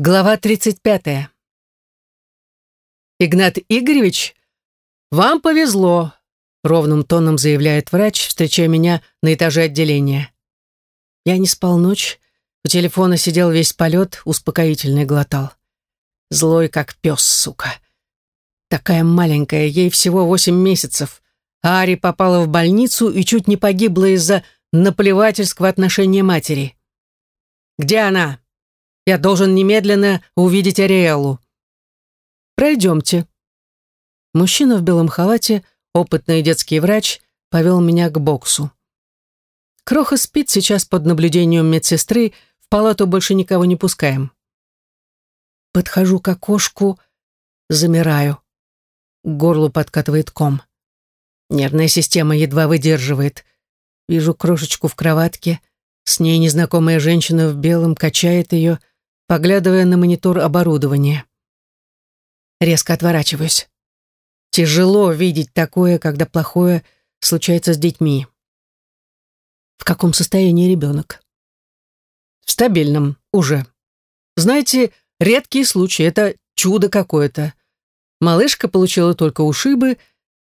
Глава 35. «Игнат Игоревич, вам повезло», — ровным тоном заявляет врач, встречая меня на этаже отделения. Я не спал ночь, у телефона сидел весь полет, успокоительный глотал. Злой, как пес, сука. Такая маленькая, ей всего восемь месяцев. Ари попала в больницу и чуть не погибла из-за наплевательского отношения матери. «Где она?» Я должен немедленно увидеть Ариэлу. Пройдемте. Мужчина в белом халате, опытный детский врач, повел меня к боксу. Кроха спит сейчас под наблюдением медсестры, в палату больше никого не пускаем. Подхожу к окошку, замираю. К горлу подкатывает ком. Нервная система едва выдерживает. Вижу крошечку в кроватке. С ней незнакомая женщина в белом качает ее, поглядывая на монитор оборудования. Резко отворачиваюсь. Тяжело видеть такое, когда плохое случается с детьми. В каком состоянии ребенок? В стабильном, уже. Знаете, редкие случаи, это чудо какое-то. Малышка получила только ушибы,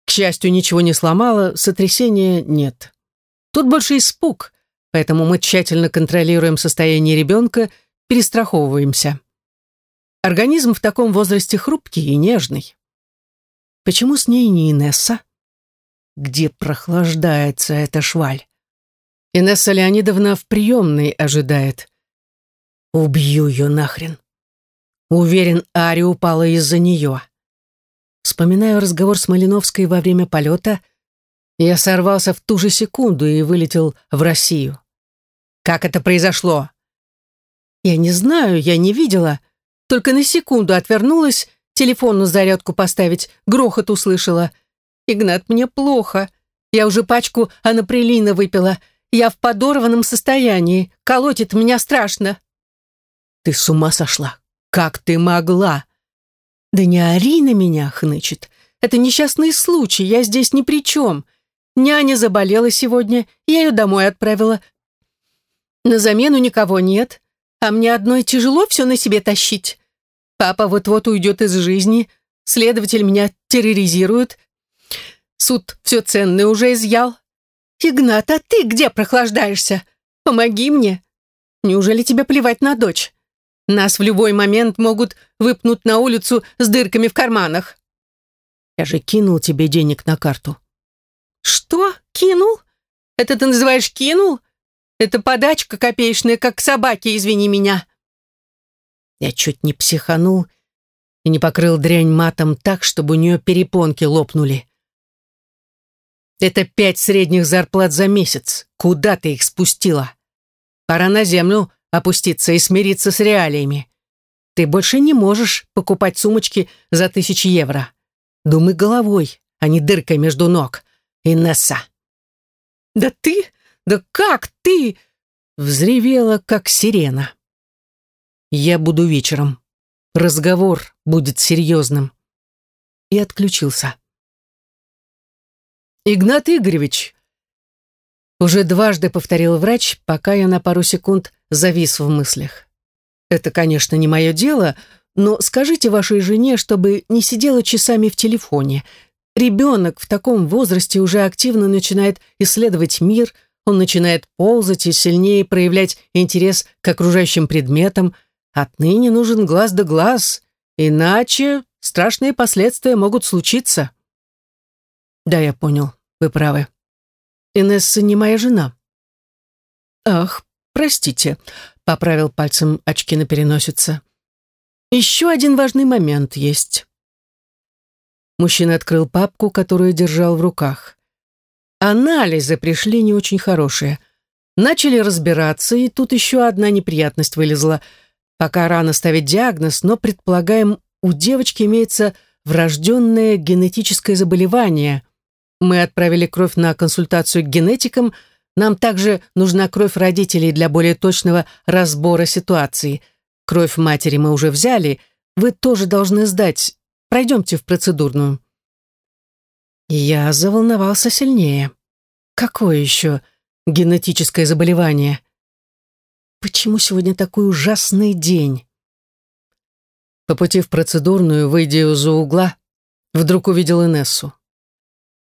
к счастью, ничего не сломала, сотрясения нет. Тут больше испуг, поэтому мы тщательно контролируем состояние ребенка перестраховываемся. Организм в таком возрасте хрупкий и нежный. Почему с ней не Инесса? Где прохлаждается эта шваль? Инесса Леонидовна в приемной ожидает. Убью ее нахрен. Уверен, Ари упала из-за нее. Вспоминаю разговор с Малиновской во время полета. Я сорвался в ту же секунду и вылетел в Россию. Как это произошло? Я не знаю, я не видела. Только на секунду отвернулась, телефон на зарядку поставить, грохот услышала. «Игнат, мне плохо. Я уже пачку анаприлина выпила. Я в подорванном состоянии. Колотит меня страшно». «Ты с ума сошла? Как ты могла?» «Да не ори на меня», — хнычет. «Это несчастный случай, я здесь ни при чем. Няня заболела сегодня, я ее домой отправила. На замену никого нет а мне одной тяжело все на себе тащить. Папа вот-вот уйдет из жизни, следователь меня терроризирует. Суд все ценное уже изъял. Игнат, а ты где прохлаждаешься? Помоги мне. Неужели тебе плевать на дочь? Нас в любой момент могут выпнуть на улицу с дырками в карманах. Я же кинул тебе денег на карту. Что? Кинул? Это ты называешь кинул? Это подачка копеечная, как собаки, извини меня. Я чуть не психанул и не покрыл дрянь матом так, чтобы у нее перепонки лопнули. Это пять средних зарплат за месяц. Куда ты их спустила? Пора на землю опуститься и смириться с реалиями. Ты больше не можешь покупать сумочки за тысячи евро. Думай головой, а не дыркой между ног. Инесса. Да ты да как ты?» Взревела, как сирена. «Я буду вечером. Разговор будет серьезным». И отключился. «Игнат Игоревич!» Уже дважды повторил врач, пока я на пару секунд завис в мыслях. «Это, конечно, не мое дело, но скажите вашей жене, чтобы не сидела часами в телефоне. Ребенок в таком возрасте уже активно начинает исследовать мир – он начинает ползать и сильнее проявлять интерес к окружающим предметам. Отныне нужен глаз да глаз, иначе страшные последствия могут случиться. Да, я понял, вы правы. Инесса не моя жена. Ах, простите, поправил пальцем очки на переносице. Еще один важный момент есть. Мужчина открыл папку, которую держал в руках. Анализы пришли не очень хорошие. Начали разбираться, и тут еще одна неприятность вылезла. Пока рано ставить диагноз, но, предполагаем, у девочки имеется врожденное генетическое заболевание. Мы отправили кровь на консультацию к генетикам. Нам также нужна кровь родителей для более точного разбора ситуации. Кровь матери мы уже взяли. Вы тоже должны сдать. Пройдемте в процедурную. Я заволновался сильнее. Какое еще генетическое заболевание? Почему сегодня такой ужасный день? По пути в процедурную, выйдя из-за угла, вдруг увидел Инессу.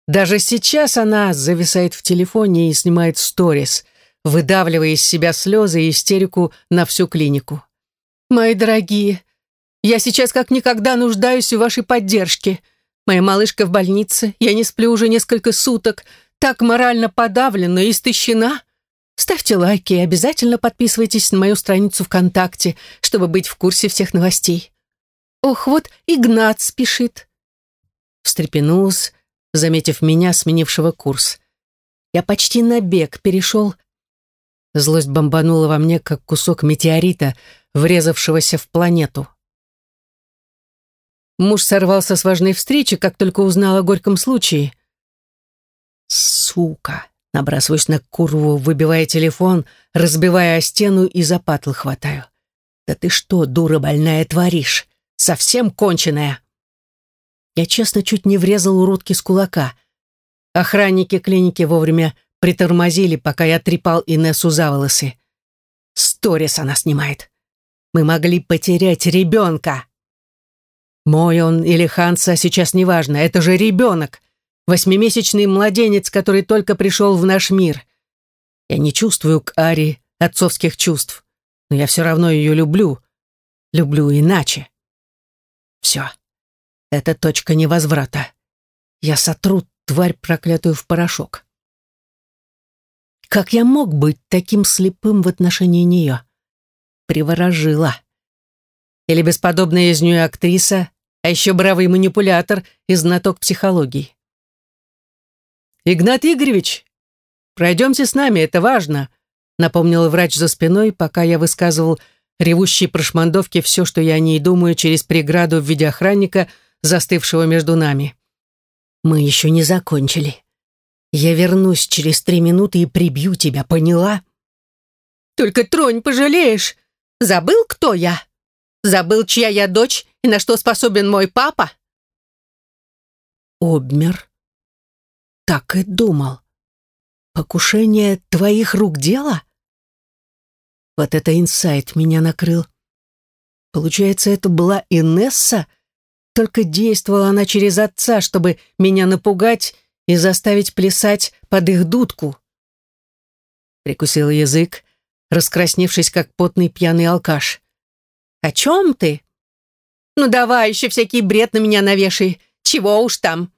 Даже сейчас она зависает в телефоне и снимает сторис, выдавливая из себя слезы и истерику на всю клинику. «Мои дорогие, я сейчас как никогда нуждаюсь в вашей поддержке. Моя малышка в больнице, я не сплю уже несколько суток, так морально подавлена и истощена. Ставьте лайки и обязательно подписывайтесь на мою страницу ВКонтакте, чтобы быть в курсе всех новостей. Ох, вот Игнат спешит. Встрепенулась, заметив меня, сменившего курс. Я почти на бег перешел. Злость бомбанула во мне, как кусок метеорита, врезавшегося в планету. Муж сорвался с важной встречи, как только узнал о горьком случае. Сука! Набрасываюсь на курву, выбивая телефон, разбивая о стену и за патлы хватаю. Да ты что, дура больная, творишь? Совсем конченая. Я честно чуть не врезал уродки с кулака. Охранники клиники вовремя притормозили, пока я трепал Инессу за волосы. Сторис она снимает. Мы могли потерять ребенка. Мой он или Ханса сейчас неважно, это же ребенок. Восьмимесячный младенец, который только пришел в наш мир. Я не чувствую к Ари отцовских чувств, но я все равно ее люблю. Люблю иначе. Все. Это точка невозврата. Я сотру тварь проклятую в порошок. Как я мог быть таким слепым в отношении нее? Приворожила. Или бесподобная из нее актриса, а еще бравый манипулятор и знаток психологии. «Игнат Игоревич, пройдемте с нами, это важно», напомнил врач за спиной, пока я высказывал ревущей прошмандовке все, что я о ней думаю, через преграду в виде охранника, застывшего между нами. «Мы еще не закончили. Я вернусь через три минуты и прибью тебя, поняла?» «Только тронь, пожалеешь. Забыл, кто я? Забыл, чья я дочь и на что способен мой папа?» Обмер так и думал. Покушение твоих рук дело? Вот это инсайт меня накрыл. Получается, это была Инесса? Только действовала она через отца, чтобы меня напугать и заставить плясать под их дудку. Прикусил язык, раскрасневшись, как потный пьяный алкаш. «О чем ты?» «Ну давай, еще всякий бред на меня навешай. Чего уж там?»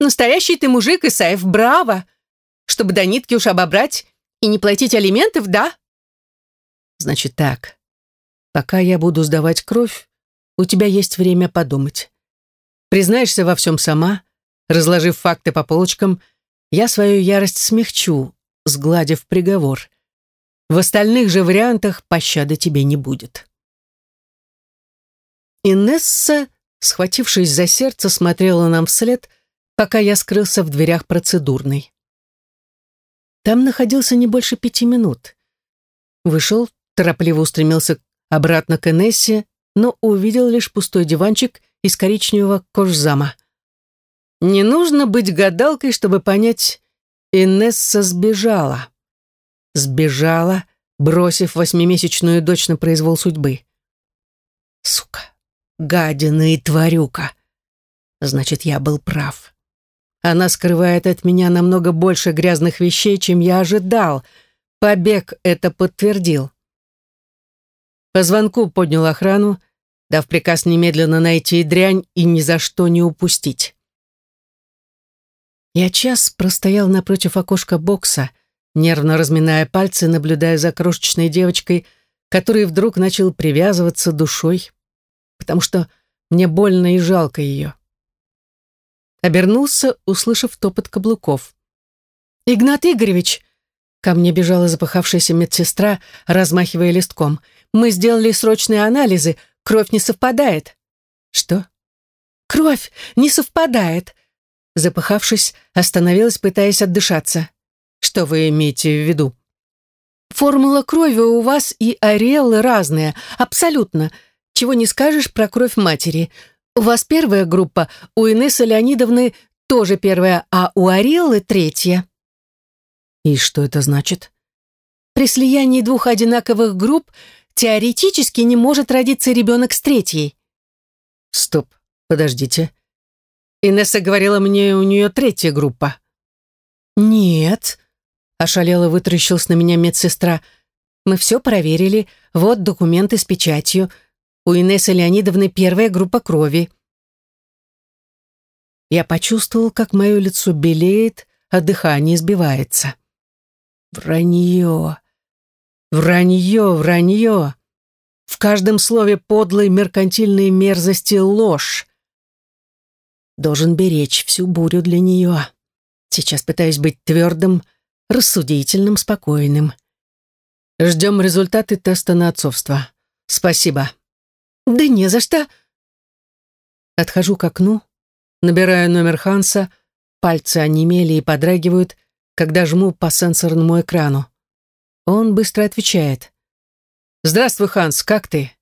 Настоящий ты мужик, Исаев, браво! Чтобы до нитки уж обобрать и не платить алиментов, да? Значит так, пока я буду сдавать кровь, у тебя есть время подумать. Признаешься во всем сама, разложив факты по полочкам, я свою ярость смягчу, сгладив приговор. В остальных же вариантах пощады тебе не будет. Инесса, схватившись за сердце, смотрела нам вслед, пока я скрылся в дверях процедурной. Там находился не больше пяти минут. Вышел, торопливо устремился обратно к Энессе, но увидел лишь пустой диванчик из коричневого кожзама. Не нужно быть гадалкой, чтобы понять, Инесса сбежала. Сбежала, бросив восьмимесячную дочь на произвол судьбы. Сука, гадина и тварюка. Значит, я был прав. Она скрывает от меня намного больше грязных вещей, чем я ожидал. Побег это подтвердил. По звонку поднял охрану, дав приказ немедленно найти дрянь и ни за что не упустить. Я час простоял напротив окошка бокса, нервно разминая пальцы, наблюдая за крошечной девочкой, который вдруг начал привязываться душой, потому что мне больно и жалко ее. Обернулся, услышав топот каблуков. «Игнат Игоревич!» Ко мне бежала запыхавшаяся медсестра, размахивая листком. «Мы сделали срочные анализы. Кровь не совпадает». «Что?» «Кровь не совпадает!» Запыхавшись, остановилась, пытаясь отдышаться. «Что вы имеете в виду?» «Формула крови у вас и ареолы разные. Абсолютно. Чего не скажешь про кровь матери. У вас первая группа, у Инессы Леонидовны тоже первая, а у Ариэллы третья. И что это значит? При слиянии двух одинаковых групп теоретически не может родиться ребенок с третьей. Стоп, подождите. Инесса говорила мне, у нее третья группа. Нет, ошалела вытаращилась на меня медсестра. Мы все проверили. Вот документы с печатью. У Инессы Леонидовны первая группа крови. Я почувствовал, как мое лицо белеет, а дыхание сбивается. Вранье. Вранье, вранье. В каждом слове подлой меркантильной мерзости ложь. Должен беречь всю бурю для нее. Сейчас пытаюсь быть твердым, рассудительным, спокойным. Ждем результаты теста на отцовство. Спасибо. Да не за что. Отхожу к окну, набираю номер Ханса, пальцы онемели и подрагивают, когда жму по сенсорному экрану. Он быстро отвечает. «Здравствуй, Ханс, как ты?»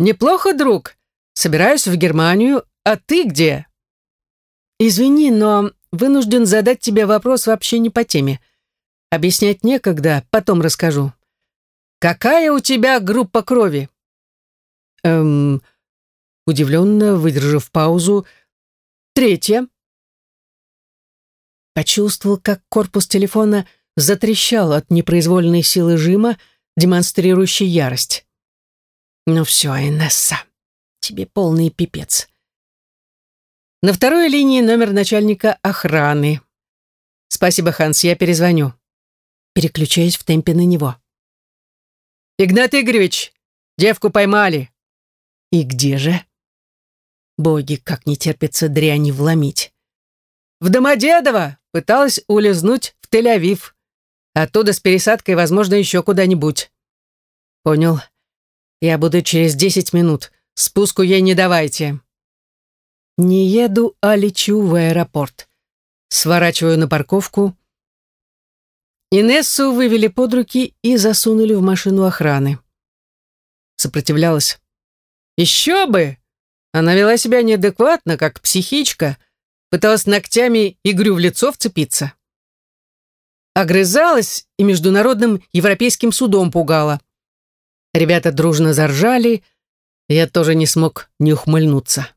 «Неплохо, друг. Собираюсь в Германию, а ты где?» «Извини, но вынужден задать тебе вопрос вообще не по теме. Объяснять некогда, потом расскажу. Какая у тебя группа крови?» «Эм...» Удивленно, выдержав паузу. «Третья». Почувствовал, как корпус телефона затрещал от непроизвольной силы жима, демонстрирующей ярость. «Ну все, Инесса, тебе полный пипец». На второй линии номер начальника охраны. «Спасибо, Ханс, я перезвоню». Переключаюсь в темпе на него. «Игнат Игоревич, девку поймали». «И где же?» Боги, как не терпится дряни вломить. «В Домодедово пыталась улизнуть в Тель-Авив. Оттуда с пересадкой, возможно, еще куда-нибудь». «Понял. Я буду через десять минут. Спуску ей не давайте». Не еду, а лечу в аэропорт. Сворачиваю на парковку, Инессу вывели под руки и засунули в машину охраны. Сопротивлялась. «Еще бы!» Она вела себя неадекватно, как психичка, пыталась ногтями игрю в лицо вцепиться. Огрызалась и международным европейским судом пугала. Ребята дружно заржали, я тоже не смог не ухмыльнуться.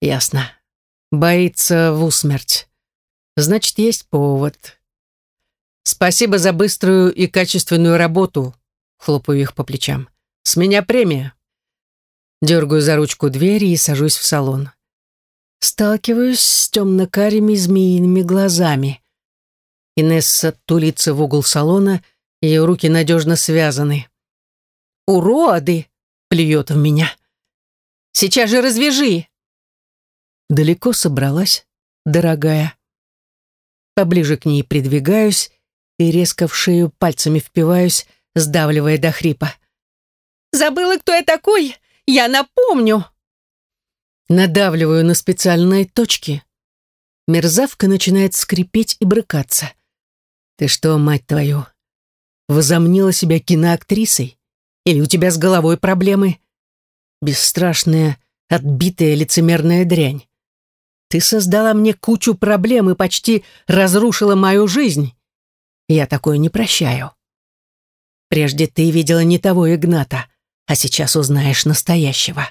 Ясно. Боится в усмерть. Значит, есть повод. «Спасибо за быструю и качественную работу», — хлопаю их по плечам. «С меня премия». Дергаю за ручку двери и сажусь в салон. Сталкиваюсь с темно-карими змеиными глазами. Инесса тулится в угол салона, ее руки надежно связаны. «Уроды!» — плюет в меня. «Сейчас же развяжи!» Далеко собралась, дорогая. Поближе к ней придвигаюсь и резко в шею пальцами впиваюсь, сдавливая до хрипа. «Забыла, кто я такой? Я напомню!» Надавливаю на специальные точки. Мерзавка начинает скрипеть и брыкаться. «Ты что, мать твою, возомнила себя киноактрисой? Или у тебя с головой проблемы? Бесстрашная, отбитая лицемерная дрянь. Ты создала мне кучу проблем и почти разрушила мою жизнь. Я такое не прощаю. Прежде ты видела не того Игната, а сейчас узнаешь настоящего.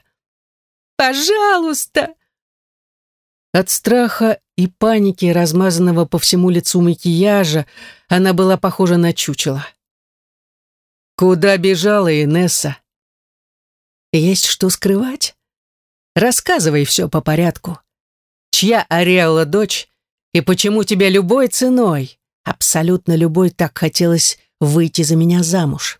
Пожалуйста!» От страха и паники, размазанного по всему лицу макияжа, она была похожа на чучело. «Куда бежала Инесса?» «Есть что скрывать? Рассказывай все по порядку. Чья Ариэла дочь и почему тебя любой ценой?» Абсолютно любой так хотелось выйти за меня замуж.